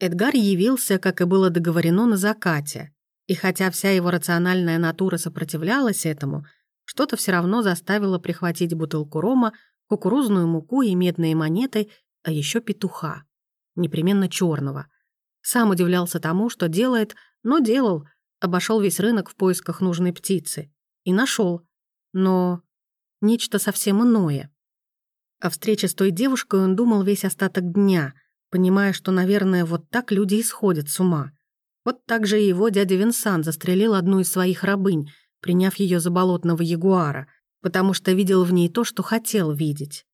Эдгар явился, как и было договорено, на закате. И хотя вся его рациональная натура сопротивлялась этому, что-то все равно заставило прихватить бутылку рома, кукурузную муку и медные монеты, а еще петуха. Непременно черного. Сам удивлялся тому, что делает, но делал, обошел весь рынок в поисках нужной птицы. И нашел. Но нечто совсем иное. О встрече с той девушкой он думал весь остаток дня — понимая, что, наверное, вот так люди исходят с ума. Вот так же и его дядя Винсан застрелил одну из своих рабынь, приняв ее за болотного ягуара, потому что видел в ней то, что хотел видеть.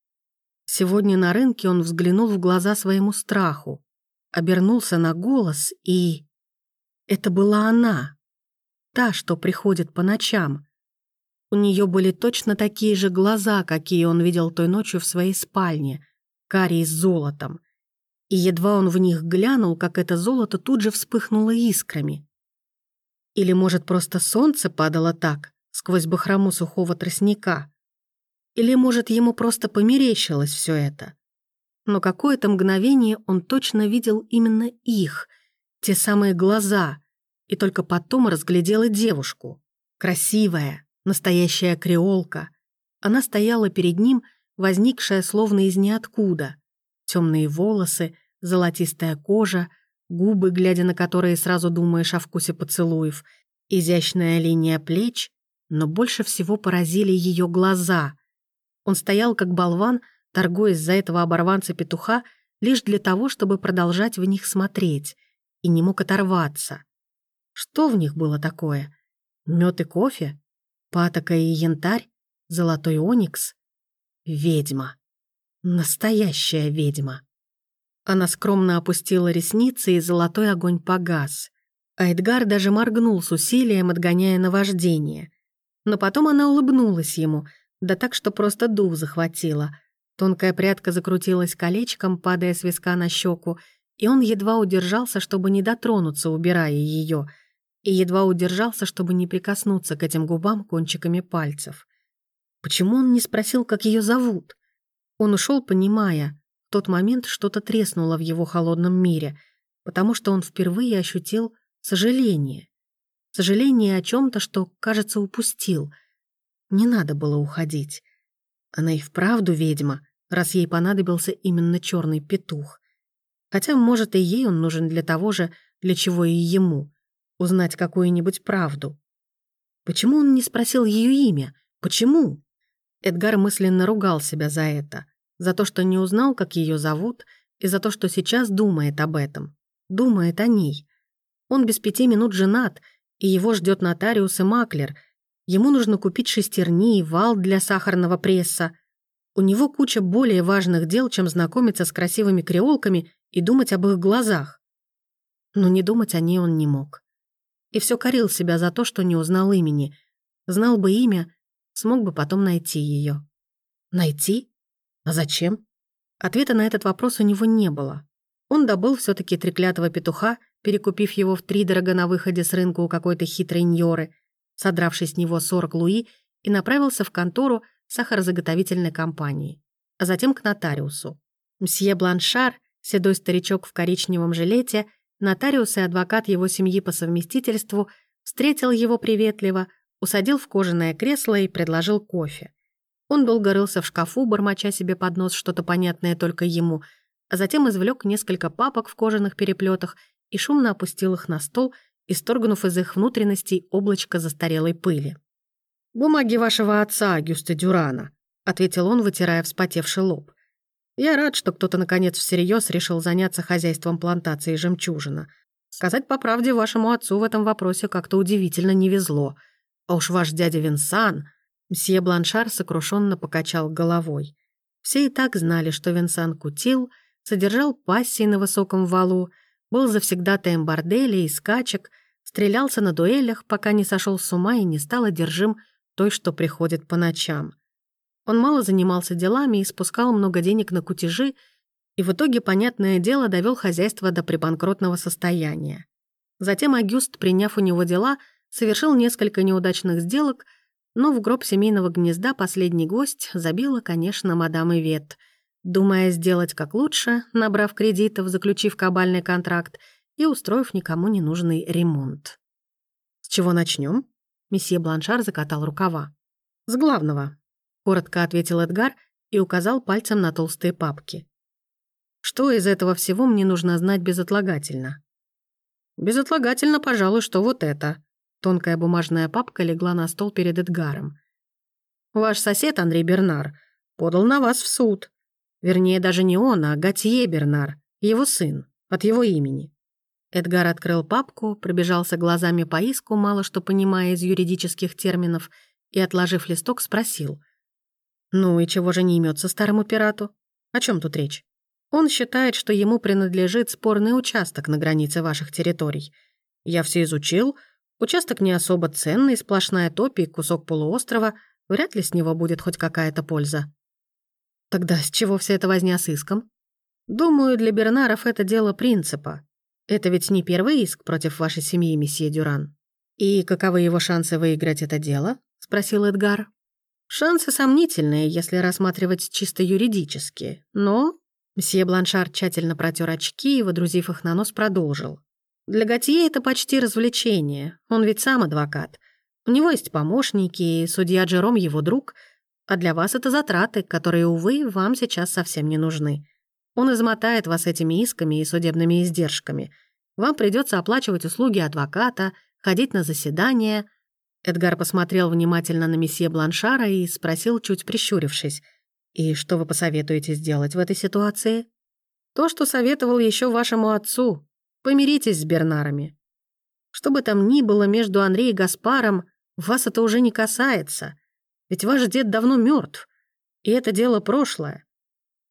Сегодня на рынке он взглянул в глаза своему страху, обернулся на голос и... Это была она, та, что приходит по ночам. У нее были точно такие же глаза, какие он видел той ночью в своей спальне, карие с золотом и едва он в них глянул, как это золото тут же вспыхнуло искрами. Или, может, просто солнце падало так, сквозь бахрому сухого тростника. Или, может, ему просто померещилось все это. Но какое-то мгновение он точно видел именно их, те самые глаза, и только потом разглядел и девушку. Красивая, настоящая креолка. Она стояла перед ним, возникшая словно из ниоткуда — темные волосы, золотистая кожа, губы, глядя на которые сразу думаешь о вкусе поцелуев, изящная линия плеч, но больше всего поразили ее глаза. Он стоял как болван, торгуясь за этого оборванца-петуха лишь для того, чтобы продолжать в них смотреть, и не мог оторваться. Что в них было такое? Мед и кофе? Патока и янтарь? Золотой оникс? Ведьма. Настоящая ведьма. Она скромно опустила ресницы, и золотой огонь погас. А Эдгар даже моргнул с усилием, отгоняя наваждение. Но потом она улыбнулась ему, да так, что просто дух захватила. Тонкая прядка закрутилась колечком, падая с виска на щеку, и он едва удержался, чтобы не дотронуться, убирая ее, и едва удержался, чтобы не прикоснуться к этим губам кончиками пальцев. Почему он не спросил, как ее зовут? Он ушел, понимая, в тот момент что-то треснуло в его холодном мире, потому что он впервые ощутил сожаление. Сожаление о чем-то, что, кажется, упустил. Не надо было уходить. Она и вправду ведьма, раз ей понадобился именно черный петух. Хотя, может, и ей он нужен для того же, для чего и ему — узнать какую-нибудь правду. Почему он не спросил ее имя? Почему? Эдгар мысленно ругал себя за это, за то, что не узнал, как ее зовут, и за то, что сейчас думает об этом, думает о ней. Он без пяти минут женат, и его ждет нотариус и маклер. Ему нужно купить шестерни и вал для сахарного пресса. У него куча более важных дел, чем знакомиться с красивыми креолками и думать об их глазах. Но не думать о ней он не мог. И все корил себя за то, что не узнал имени. Знал бы имя, смог бы потом найти ее. Найти? А зачем? Ответа на этот вопрос у него не было. Он добыл все таки треклятого петуха, перекупив его в три дорого на выходе с рынка у какой-то хитрой ньоры, содравший с него 40 луи, и направился в контору сахарозаготовительной компании, а затем к нотариусу. Мсье Бланшар, седой старичок в коричневом жилете, нотариус и адвокат его семьи по совместительству, встретил его приветливо, усадил в кожаное кресло и предложил кофе. Он долго рылся в шкафу, бормоча себе под нос что-то понятное только ему, а затем извлек несколько папок в кожаных переплетах и шумно опустил их на стол, исторгнув из их внутренностей облачко застарелой пыли. «Бумаги вашего отца, Агюста Дюрана», — ответил он, вытирая вспотевший лоб. «Я рад, что кто-то, наконец, всерьез решил заняться хозяйством плантации жемчужина. Сказать по правде, вашему отцу в этом вопросе как-то удивительно не везло. А уж ваш дядя Винсан...» Мсье Бланшар сокрушенно покачал головой. Все и так знали, что Винсан кутил, содержал пассии на высоком валу, был завсегдатаем борделей и скачек, стрелялся на дуэлях, пока не сошел с ума и не стал одержим той, что приходит по ночам. Он мало занимался делами и спускал много денег на кутежи, и в итоге, понятное дело, довел хозяйство до прибанкротного состояния. Затем Агюст, приняв у него дела, совершил несколько неудачных сделок, но в гроб семейного гнезда последний гость забила, конечно, мадам Ивет. думая сделать как лучше, набрав кредитов, заключив кабальный контракт и устроив никому не нужный ремонт. «С чего начнем? Месье Бланшар закатал рукава. «С главного», — коротко ответил Эдгар и указал пальцем на толстые папки. «Что из этого всего мне нужно знать безотлагательно?» «Безотлагательно, пожалуй, что вот это». Тонкая бумажная папка легла на стол перед Эдгаром. «Ваш сосед Андрей Бернар подал на вас в суд. Вернее, даже не он, а Готье Бернар, его сын, от его имени. Эдгар открыл папку, пробежался глазами по иску, мало что понимая из юридических терминов, и, отложив листок, спросил. «Ну и чего же не имется старому пирату? О чем тут речь? Он считает, что ему принадлежит спорный участок на границе ваших территорий. Я все изучил. Участок не особо ценный, сплошная топи и кусок полуострова. Вряд ли с него будет хоть какая-то польза. Тогда с чего вся эта возня с иском? Думаю, для Бернаров это дело принципа. Это ведь не первый иск против вашей семьи, месье Дюран. И каковы его шансы выиграть это дело? спросил Эдгар. Шансы сомнительные, если рассматривать чисто юридически, но... Месье Бланшар тщательно протер очки и, водрузив их на нос, продолжил. Для Готье это почти развлечение, он ведь сам адвокат. У него есть помощники, и судья Джером его друг, а для вас это затраты, которые, увы, вам сейчас совсем не нужны. Он измотает вас этими исками и судебными издержками. Вам придется оплачивать услуги адвоката, ходить на заседания. Эдгар посмотрел внимательно на месье Бланшара и спросил, чуть прищурившись, «И что вы посоветуете сделать в этой ситуации?» «То, что советовал еще вашему отцу. Помиритесь с Бернарами. Что бы там ни было между Андреем и Гаспаром, вас это уже не касается. Ведь ваш дед давно мертв, и это дело прошлое.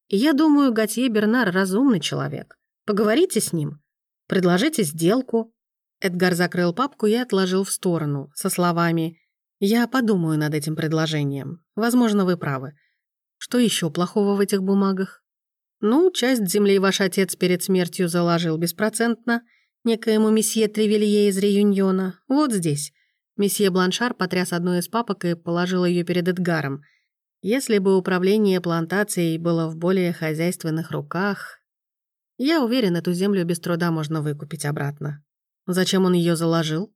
И я думаю, Готье Бернар разумный человек. Поговорите с ним. Предложите сделку». Эдгар закрыл папку и отложил в сторону, со словами «Я подумаю над этим предложением. Возможно, вы правы. Что еще плохого в этих бумагах?» «Ну, часть земли ваш отец перед смертью заложил беспроцентно, некоему месье Тревелье из Реюньона, вот здесь». Месье Бланшар потряс одну из папок и положил ее перед Эдгаром – если бы управление плантацией было в более хозяйственных руках, я уверен, эту землю без труда можно выкупить обратно. Зачем он ее заложил?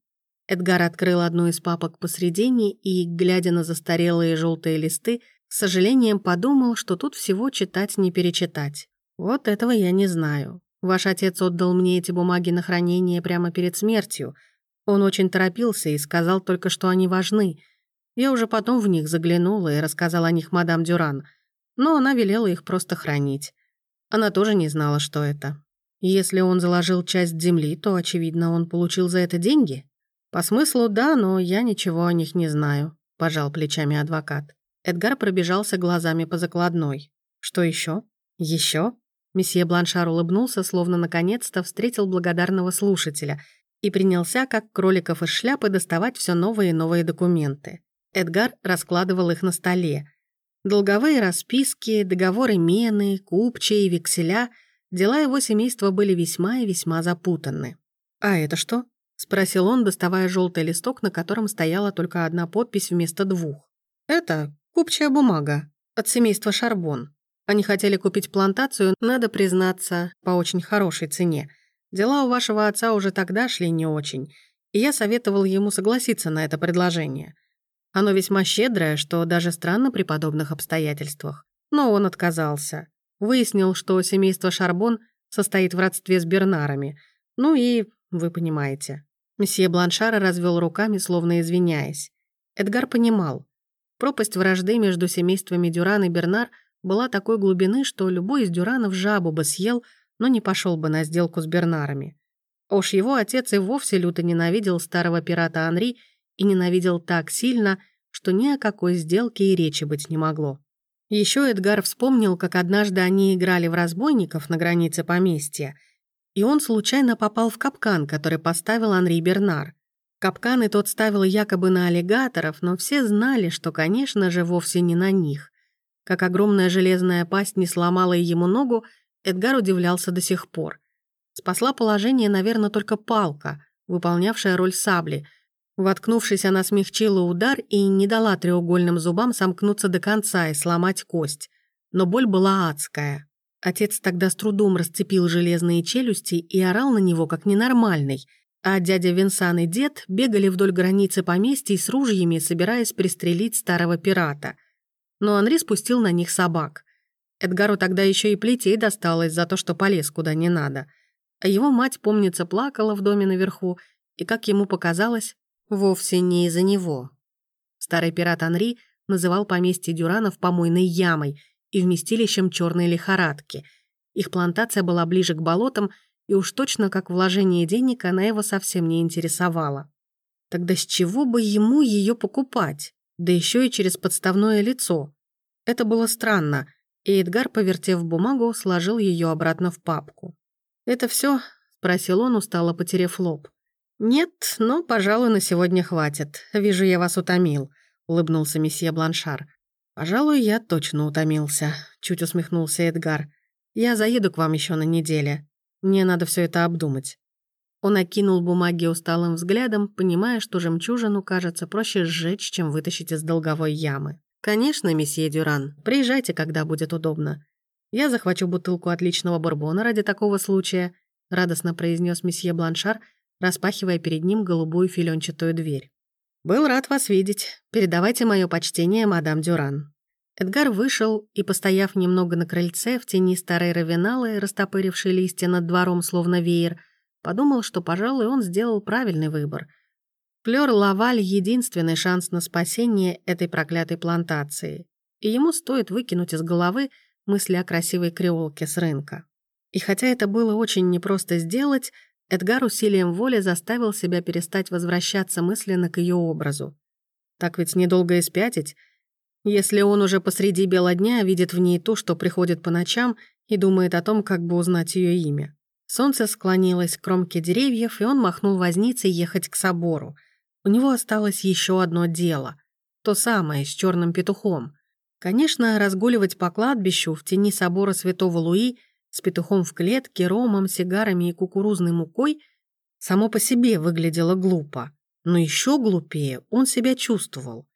Эдгар открыл одну из папок посредине и, глядя на застарелые желтые листы, с сожалением подумал, что тут всего читать не перечитать. Вот этого я не знаю. Ваш отец отдал мне эти бумаги на хранение прямо перед смертью. Он очень торопился и сказал только, что они важны, я уже потом в них заглянула и рассказала о них мадам Дюран, но она велела их просто хранить. Она тоже не знала, что это. Если он заложил часть земли, то, очевидно, он получил за это деньги? По смыслу, да, но я ничего о них не знаю, пожал плечами адвокат. Эдгар пробежался глазами по закладной. Что еще? Еще? Месье Бланшар улыбнулся, словно наконец-то встретил благодарного слушателя и принялся, как кроликов из шляпы, доставать все новые и новые документы. Эдгар раскладывал их на столе. Долговые расписки, договоры мены, купчие и векселя, дела его семейства были весьма и весьма запутанны. «А это что?» — спросил он, доставая желтый листок, на котором стояла только одна подпись вместо двух. «Это купчая бумага от семейства Шарбон. Они хотели купить плантацию, надо признаться, по очень хорошей цене. Дела у вашего отца уже тогда шли не очень, и я советовал ему согласиться на это предложение. Оно весьма щедрое, что даже странно при подобных обстоятельствах. Но он отказался. Выяснил, что семейство Шарбон состоит в родстве с Бернарами. Ну и, вы понимаете. Месье Бланшара развел руками, словно извиняясь. Эдгар понимал. Пропасть вражды между семействами Дюран и Бернар была такой глубины, что любой из Дюранов жабу бы съел, но не пошел бы на сделку с Бернарами. Уж его отец и вовсе люто ненавидел старого пирата Анри и ненавидел так сильно, что ни о какой сделке и речи быть не могло. Еще Эдгар вспомнил, как однажды они играли в разбойников на границе поместья, и он случайно попал в капкан, который поставил Анри Бернар. Капканы тот ставил якобы на аллигаторов, но все знали, что, конечно же, вовсе не на них. Как огромная железная пасть не сломала ему ногу, Эдгар удивлялся до сих пор. Спасла положение, наверное, только палка, выполнявшая роль сабли — Воткнувшись, она смягчила удар и не дала треугольным зубам сомкнуться до конца и сломать кость. но боль была адская. Отец тогда с трудом расцепил железные челюсти и орал на него как ненормальный, а дядя Винсан и дед бегали вдоль границы поместья с ружьями, собираясь пристрелить старого пирата. Но Анри спустил на них собак. Эдгару тогда еще и плетей досталось за то, что полез куда не надо. А его мать, помнится, плакала в доме наверху, и, как ему показалось, вовсе не из-за него. Старый пират Анри называл поместье Дюранов помойной ямой и вместилищем черной лихорадки. Их плантация была ближе к болотам, и уж точно как вложение денег она его совсем не интересовала. Тогда с чего бы ему ее покупать? Да еще и через подставное лицо. Это было странно, и Эдгар, повертев бумагу, сложил ее обратно в папку. «Это все? спросил он, устало потеряв лоб. «Нет, но, пожалуй, на сегодня хватит. Вижу, я вас утомил», — улыбнулся месье Бланшар. «Пожалуй, я точно утомился», — чуть усмехнулся Эдгар. «Я заеду к вам еще на неделе. Мне надо все это обдумать». Он окинул бумаги усталым взглядом, понимая, что жемчужину, кажется, проще сжечь, чем вытащить из долговой ямы. «Конечно, месье Дюран, приезжайте, когда будет удобно. Я захвачу бутылку отличного бурбона ради такого случая», радостно произнес месье Бланшар, распахивая перед ним голубую филенчатую дверь. «Был рад вас видеть. Передавайте мое почтение, мадам Дюран». Эдгар вышел и, постояв немного на крыльце в тени старой равеналы, растопырившей листья над двором словно веер, подумал, что, пожалуй, он сделал правильный выбор. Флёр Лаваль — единственный шанс на спасение этой проклятой плантации, и ему стоит выкинуть из головы мысли о красивой креолке с рынка. И хотя это было очень непросто сделать, Эдгар усилием воли заставил себя перестать возвращаться мысленно к ее образу. Так ведь недолго и спятить — если он уже посреди бела дня видит в ней то, что приходит по ночам, и думает о том, как бы узнать ее имя. Солнце склонилось к кромке деревьев, и он махнул возницей ехать к собору. У него осталось еще одно дело. То самое, с черным петухом. Конечно, разгуливать по кладбищу в тени собора святого Луи с петухом в клетке, ромом, сигарами и кукурузной мукой само по себе выглядело глупо. Но еще глупее он себя чувствовал.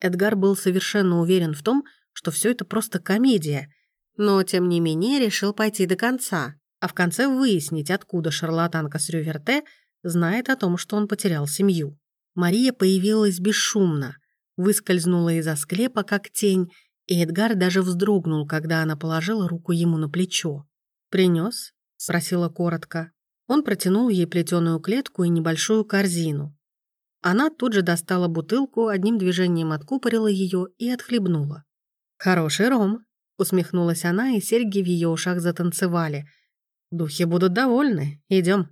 Эдгар был совершенно уверен в том, что все это просто комедия, но, тем не менее, решил пойти до конца, а в конце выяснить, откуда шарлатанка с Рюверте знает о том, что он потерял семью. Мария появилась бесшумно, выскользнула из-за склепа, как тень, и Эдгар даже вздрогнул, когда она положила руку ему на плечо. «Принес?» — спросила коротко. Он протянул ей плетеную клетку и небольшую корзину. Она тут же достала бутылку, одним движением откупорила ее и отхлебнула. «Хороший ром», — усмехнулась она, и серьги в ее ушах затанцевали. «Духи будут довольны. Идем.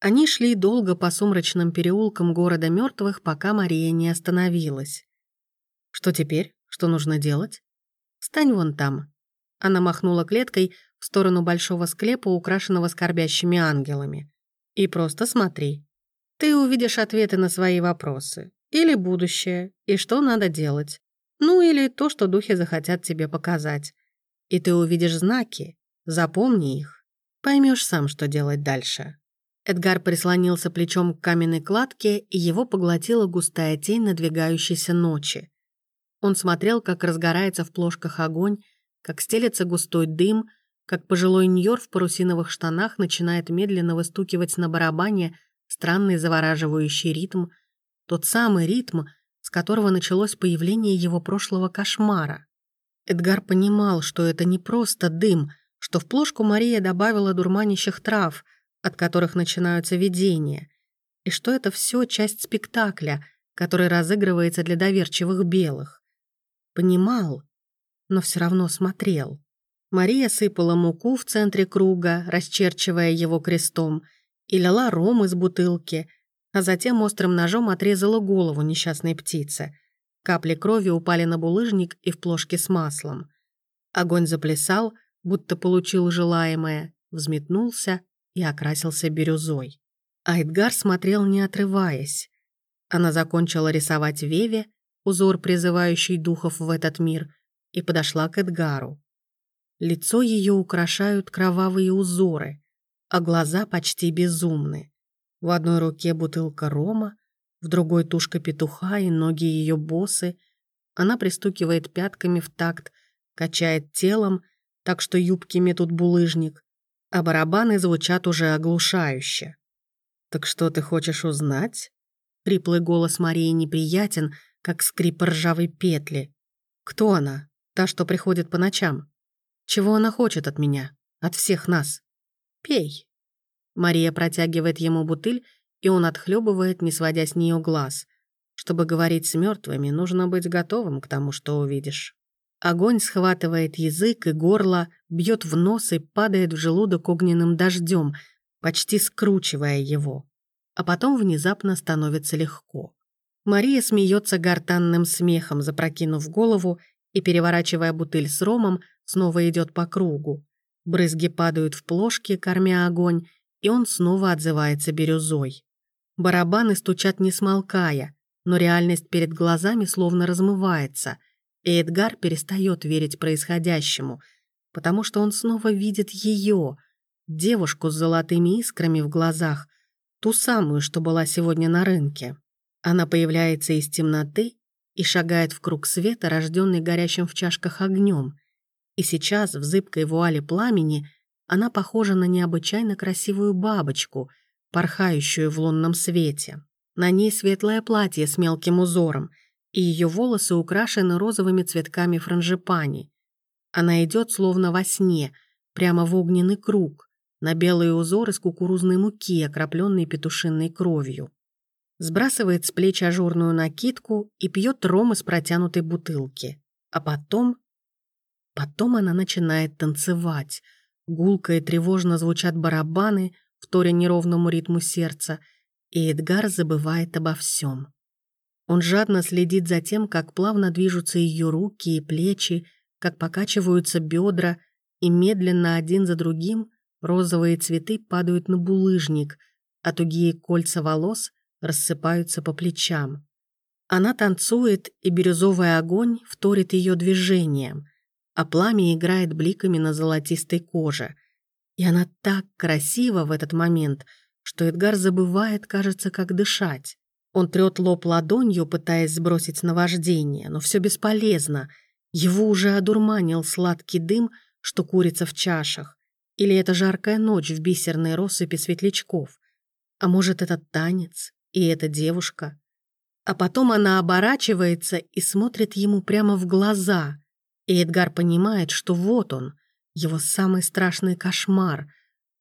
Они шли долго по сумрачным переулкам города мертвых, пока Мария не остановилась. «Что теперь? Что нужно делать?» «Стань вон там». Она махнула клеткой в сторону большого склепа, украшенного скорбящими ангелами. «И просто смотри. Ты увидишь ответы на свои вопросы. Или будущее, и что надо делать. Ну или то, что духи захотят тебе показать. И ты увидишь знаки. Запомни их. Поймешь сам, что делать дальше. Эдгар прислонился плечом к каменной кладке, и его поглотила густая тень надвигающейся ночи. Он смотрел, как разгорается в плошках огонь, как стелется густой дым, как пожилой Ньор в парусиновых штанах начинает медленно выстукивать на барабане странный завораживающий ритм, тот самый ритм, с которого началось появление его прошлого кошмара. Эдгар понимал, что это не просто дым, что в плошку Мария добавила дурманящих трав, от которых начинаются видения, и что это все часть спектакля, который разыгрывается для доверчивых белых. Понимал, но все равно смотрел. Мария сыпала муку в центре круга, расчерчивая его крестом, и лила ром из бутылки, а затем острым ножом отрезала голову несчастной птицы. Капли крови упали на булыжник и в плошке с маслом. Огонь заплясал, будто получил желаемое, взметнулся и окрасился бирюзой. Айдгар смотрел, не отрываясь. Она закончила рисовать Веве, узор, призывающий духов в этот мир, и подошла к Эдгару. Лицо ее украшают кровавые узоры а глаза почти безумны. В одной руке бутылка рома, в другой тушка петуха и ноги ее босы. Она пристукивает пятками в такт, качает телом, так что юбки метут булыжник, а барабаны звучат уже оглушающе. «Так что ты хочешь узнать?» Хриплый голос Марии неприятен, как скрип ржавой петли. «Кто она? Та, что приходит по ночам? Чего она хочет от меня? От всех нас? Пей!» Мария протягивает ему бутыль, и он отхлебывает, не сводя с нее глаз. Чтобы говорить с мертвыми, нужно быть готовым к тому, что увидишь. Огонь схватывает язык и горло, бьет в нос и падает в желудок огненным дождем, почти скручивая его. А потом внезапно становится легко. Мария смеется гортанным смехом, запрокинув голову и, переворачивая бутыль с ромом, снова идет по кругу. Брызги падают в плошки, кормя огонь, и он снова отзывается бирюзой. Барабаны стучат не смолкая, но реальность перед глазами словно размывается — и Эдгар перестает верить происходящему, потому что он снова видит ее, девушку с золотыми искрами в глазах, ту самую, что была сегодня на рынке. Она появляется из темноты и шагает в круг света, рожденный горящим в чашках огнем. И сейчас, в зыбкой вуале пламени, она похожа на необычайно красивую бабочку, порхающую в лунном свете. На ней светлое платье с мелким узором — и ее волосы украшены розовыми цветками франжипани. Она идет словно во сне, прямо в огненный круг, на белые узоры из кукурузной муки, окропленной петушиной кровью. Сбрасывает с плеч ажурную накидку и пьет ром из протянутой бутылки. А потом... Потом она начинает танцевать. Гулко и тревожно звучат барабаны, вторя неровному ритму сердца, и Эдгар забывает обо всем. Он жадно следит за тем, как плавно движутся ее руки и плечи, как покачиваются бедра, и медленно один за другим розовые цветы падают на булыжник, а тугие кольца волос рассыпаются по плечам. Она танцует, и бирюзовый огонь вторит ее движением, а пламя играет бликами на золотистой коже. И она так красива в этот момент, что Эдгар забывает, кажется, как дышать. Он трет лоб ладонью, пытаясь сбросить наваждение, но все бесполезно. Его уже одурманил сладкий дым, что курится в чашах. Или это жаркая ночь в бисерной россыпи светлячков. А может, это танец и эта девушка. А потом она оборачивается и смотрит ему прямо в глаза. И Эдгар понимает, что вот он, его самый страшный кошмар,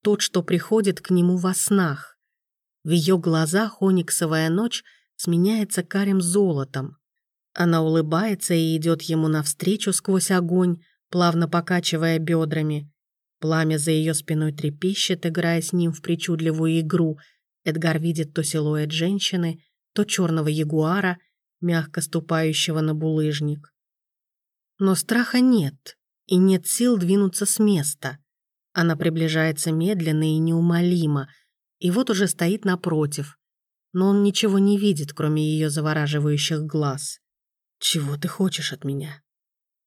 тот, что приходит к нему во снах. В ее глазах ониксовая ночь сменяется карим золотом. Она улыбается и идет ему навстречу сквозь огонь, плавно покачивая бедрами. Пламя за ее спиной трепещет, играя с ним в причудливую игру. Эдгар видит то силуэт женщины, то черного ягуара, мягко ступающего на булыжник. Но страха нет, и нет сил двинуться с места. Она приближается медленно и неумолимо — и вот уже стоит напротив. Но он ничего не видит, кроме ее завораживающих глаз. «Чего ты хочешь от меня?»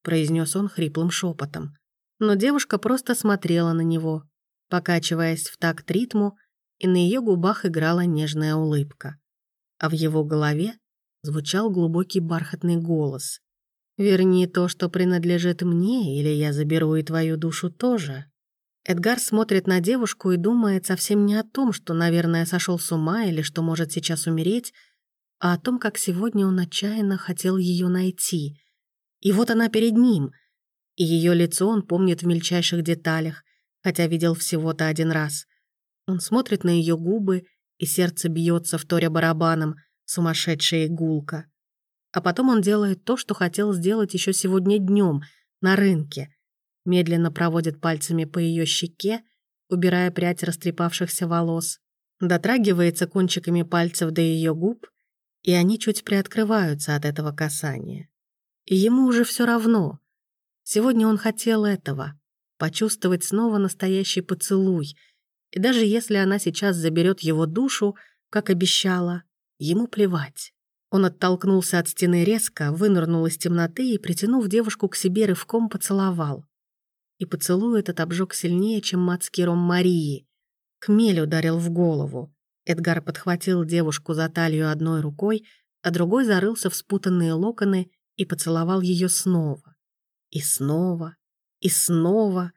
произнес он хриплым шепотом. Но девушка просто смотрела на него, покачиваясь в такт ритму, и на ее губах играла нежная улыбка. А в его голове звучал глубокий бархатный голос. «Верни то, что принадлежит мне, или я заберу и твою душу тоже». Эдгар смотрит на девушку и думает совсем не о том, что, наверное, сошел с ума или что может сейчас умереть, а о том, как сегодня он отчаянно хотел ее найти. И вот она перед ним, и ее лицо он помнит в мельчайших деталях, хотя видел всего-то один раз. Он смотрит на ее губы, и сердце бьется вторя барабаном, сумасшедшая игулка. А потом он делает то, что хотел сделать еще сегодня днем на рынке — медленно проводит пальцами по ее щеке, убирая прядь растрепавшихся волос, дотрагивается кончиками пальцев до ее губ, и они чуть приоткрываются от этого касания. И ему уже все равно. Сегодня он хотел этого — почувствовать снова настоящий поцелуй, и даже если она сейчас заберет его душу, как обещала, ему плевать. Он оттолкнулся от стены резко, вынырнул из темноты и, притянув девушку к себе, рывком поцеловал и поцелуй этот обжег сильнее, чем мацкий ром Марии. Хмель ударил в голову. Эдгар подхватил девушку за талию одной рукой, а другой зарылся в спутанные локоны и поцеловал ее снова. И снова, и снова,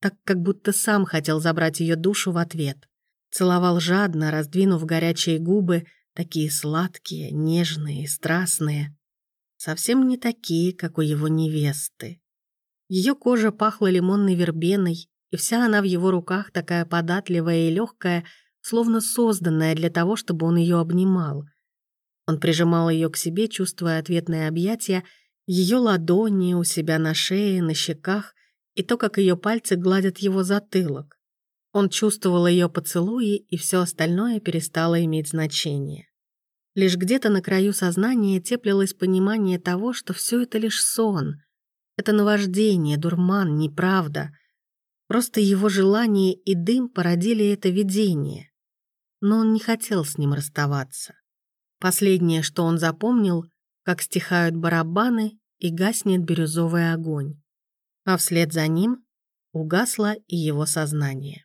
так как будто сам хотел забрать ее душу в ответ. Целовал жадно, раздвинув горячие губы, такие сладкие, нежные, страстные. Совсем не такие, как у его невесты. Ее кожа пахла лимонной вербеной, и вся она в его руках такая податливая и легкая, словно созданная для того, чтобы он ее обнимал. Он прижимал ее к себе, чувствуя ответное объятия, ее ладони у себя на шее, на щеках, и то, как ее пальцы гладят его затылок. Он чувствовал ее поцелуи, и все остальное перестало иметь значение. Лишь где-то на краю сознания теплилось понимание того, что все это лишь сон. Это наваждение, дурман, неправда. Просто его желание и дым породили это видение. Но он не хотел с ним расставаться. Последнее, что он запомнил, как стихают барабаны и гаснет бирюзовый огонь. А вслед за ним угасло и его сознание.